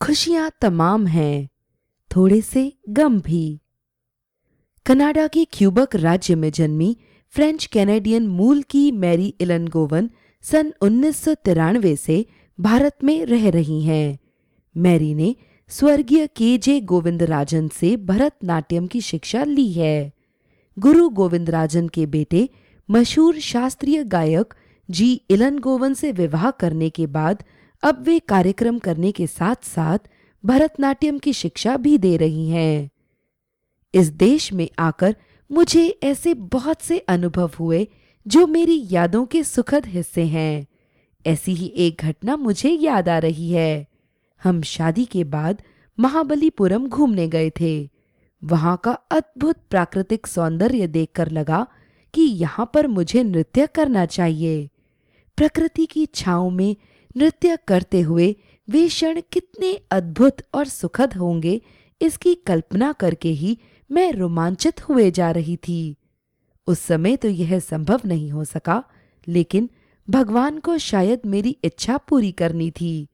खुशियाँ तमाम हैं, थोड़े से गम भी। कनाडा के क्यूबक राज्य में जन्मी फ्रेंच कैनेडियन मूल की मैरी इलन गोवन सन उन्नीस से भारत में रह रही हैं। मैरी ने स्वर्गीय के जे गोविंदराजन से भरतनाट्यम की शिक्षा ली है। गुरु गोविंदराजन के बेटे, मशहूर शास्त्रीय गायक जी इलन गोवन से विवाह करने के बाद अब वे कार्यक्रम करने के साथ साथ भरतनाट्यम की शिक्षा भी दे रही हैं। इस देश में आकर मुझे ऐसे बहुत से अनुभव हुए जो मेरी यादों के सुखद हिस्से हैं। ऐसी ही एक घटना मुझे याद आ रही है। हम शादी के बाद महाबलीपुरम घूमने गए थे। वहाँ का अद्भुत प्राकृतिक सौंदर्य देखकर लगा कि यहाँ पर मुझे नृत्य करना चाहिए। प्रकृति की छाओ में नृत्य करते हुए वे क्षण कितने अद्भुत और सुखद होंगे, इसकी कल्पना करके ही मैं रोमांचित हुए जा रही थी। उस समय तो यह संभव नहीं हो सका, लेकिन भगवान को शायद मेरी इच्छा पूरी करनी थी।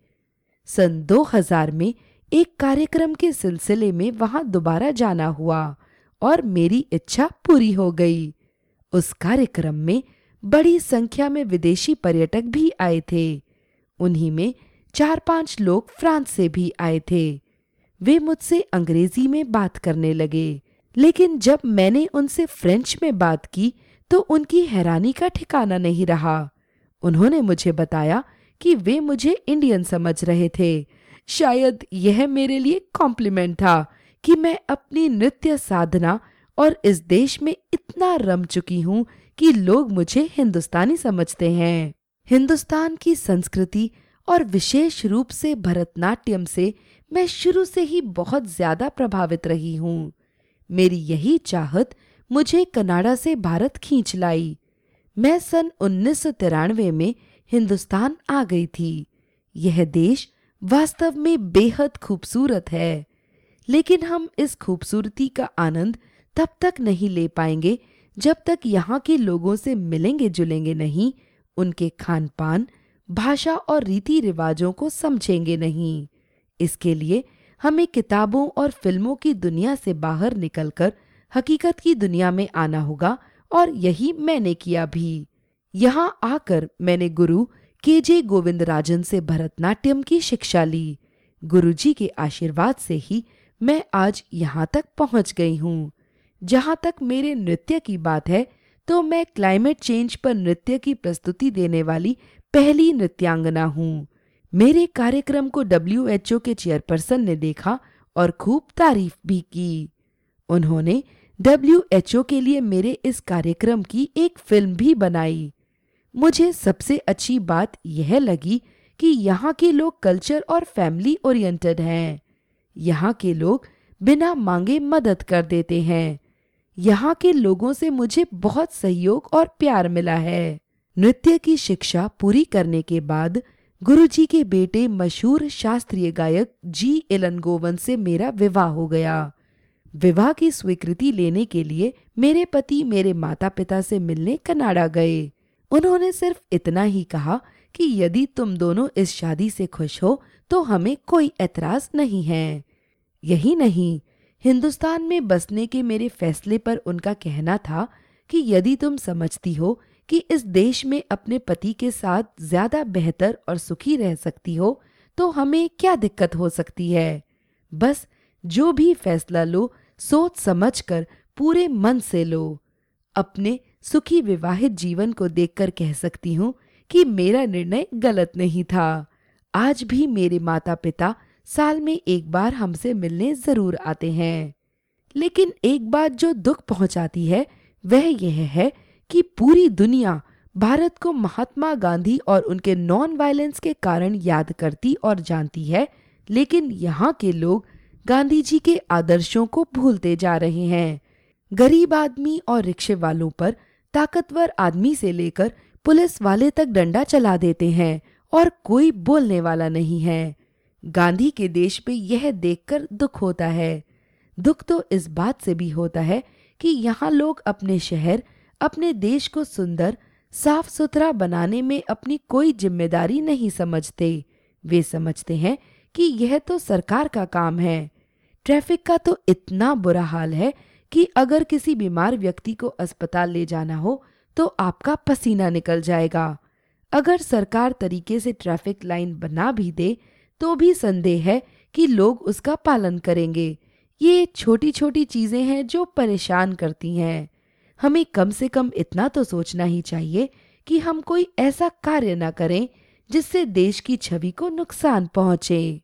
सन 2000 में एक कार्यक्रम के सिलसिले में वहाँ दोबारा जाना हुआ और मेरी इच्छा पूरी हो गई। उस कार्यक्रम में बड़ी संख्या में विदेशी पर्यटक भी आए थे। उन्हीं में चार पाँच लोग फ्रांस से भी आए थे। वे मुझसे अंग्रेज़ी में बात करने लगे, लेकिन जब मैंने उनसे फ्रेंच में बात की तो उनकी हैरानी का ठिकाना नहीं रहा। उन्होंने मुझे बताया कि वे मुझे इंडियन समझ रहे थे। शायद यह मेरे लिए कॉम्प्लीमेंट था कि मैं अपनी नृत्य साधना और इस देश में इतना रम चुकी हूँ कि लोग मुझे हिंदुस्तानी समझते हैं। हिंदुस्तान की संस्कृति और विशेष रूप से भरतनाट्यम से मैं शुरू से ही बहुत ज़्यादा प्रभावित रही हूँ। मेरी यही चाहत मुझे कनाडा से भारत खींच लाई। मैं सन उन्नीस सौ तिरानवे में हिंदुस्तान आ गई थी। यह देश वास्तव में बेहद खूबसूरत है। लेकिन हम इस खूबसूरती का आनंद तब तक नहीं ले पाएँगे जब तक यहाँ के लोगों से मिलेंगे जुलेंगे नहीं उनके खान पान भाषा और रीति रिवाजों को समझेंगे नहीं। इसके लिए हमें किताबों और फ़िल्मों की दुनिया से बाहर निकलकर हकीकत की दुनिया में आना होगा और यही मैंने किया भी। यहाँ आकर मैंने गुरु के जे गोविंद राजन से भरतनाट्यम की शिक्षा ली। गुरुजी के आशीर्वाद से ही मैं आज यहाँ तक पहुँच गई हूँ। जहाँ तक मेरे नृत्य की बात है तो मैं क्लाइमेट चेंज पर नृत्य की प्रस्तुति देने वाली पहली नृत्यांगना हूँ। मेरे कार्यक्रम को डब्ल्यू एच ओ के चेयरपर्सन ने देखा और खूब तारीफ़ भी की। उन्होंने डब्ल्यू एच ओ के लिए मेरे इस कार्यक्रम की एक फ़िल्म भी बनाई। मुझे सबसे अच्छी बात यह लगी कि यहाँ के लोग कल्चर और फैमिली ओरिएंटेड हैं। यहाँ के लोग बिना मांगे मदद कर देते हैं। यहाँ के लोगों से मुझे बहुत सहयोग और प्यार मिला है। नृत्य की शिक्षा पूरी करने के बाद गुरुजी के बेटे मशहूर शास्त्रीय गायक जी एलन गोवन से मेरा विवाह हो गया। विवाह की स्वीकृति लेने के लिए मेरे पति मेरे माता पिता से मिलने कनाडा गए। उन्होंने सिर्फ़ इतना ही कहा कि यदि तुम दोनों इस शादी से खुश हो तो हमें कोई एतराज़ नहीं है। यही नहीं हिंदुस्तान में बसने के मेरे फैसले पर उनका कहना था कि यदि तुम समझती हो कि इस देश में अपने पति के साथ ज़्यादा बेहतर और सुखी रह सकती हो तो हमें क्या दिक्कत हो सकती है? बस, जो भी फैसला लो, सोच समझ कर पूरे मन से लो। अपने सुखी विवाहित जीवन को देखकर कह सकती हूँ कि मेरा निर्णय गलत नहीं था। आज भी मेरे माता पिता साल में एक बार हमसे मिलने ज़रूर आते हैं। लेकिन एक बात जो दुख पहुंचाती है, वह यह है कि पूरी दुनिया भारत को महात्मा गांधी और उनके नॉन वायलेंस के कारण याद करती और जानती है, लेकिन यहाँ के लोग गांधी जी के आदर्शों को भूलते जा रहे हैं। गरीब आदमी और रिक्शे वालों पर ताकतवर आदमी से लेकर पुलिस वाले तक डंडा चला देते हैं और कोई बोलने वाला नहीं है। गांधी के देश में यह देखकर दुख होता है। दुख तो इस बात से भी होता है कि यहाँ लोग अपने शहर, अपने देश को सुंदर साफ़ सुथरा बनाने में अपनी कोई ज़िम्मेदारी नहीं समझते। वे समझते हैं कि यह तो सरकार का काम है। ट्रैफ़िक का तो इतना बुरा हाल है कि अगर किसी बीमार व्यक्ति को अस्पताल ले जाना हो तो आपका पसीना निकल जाएगा। अगर सरकार तरीके से ट्रैफ़िक लाइन बना भी दे तो भी संदेह है कि लोग उसका पालन करेंगे। ये छोटी छोटी चीज़ें हैं जो परेशान करती हैं। हमें कम से कम इतना तो सोचना ही चाहिए कि हम कोई ऐसा कार्य ना करें जिससे देश की छवि को नुकसान पहुँचे।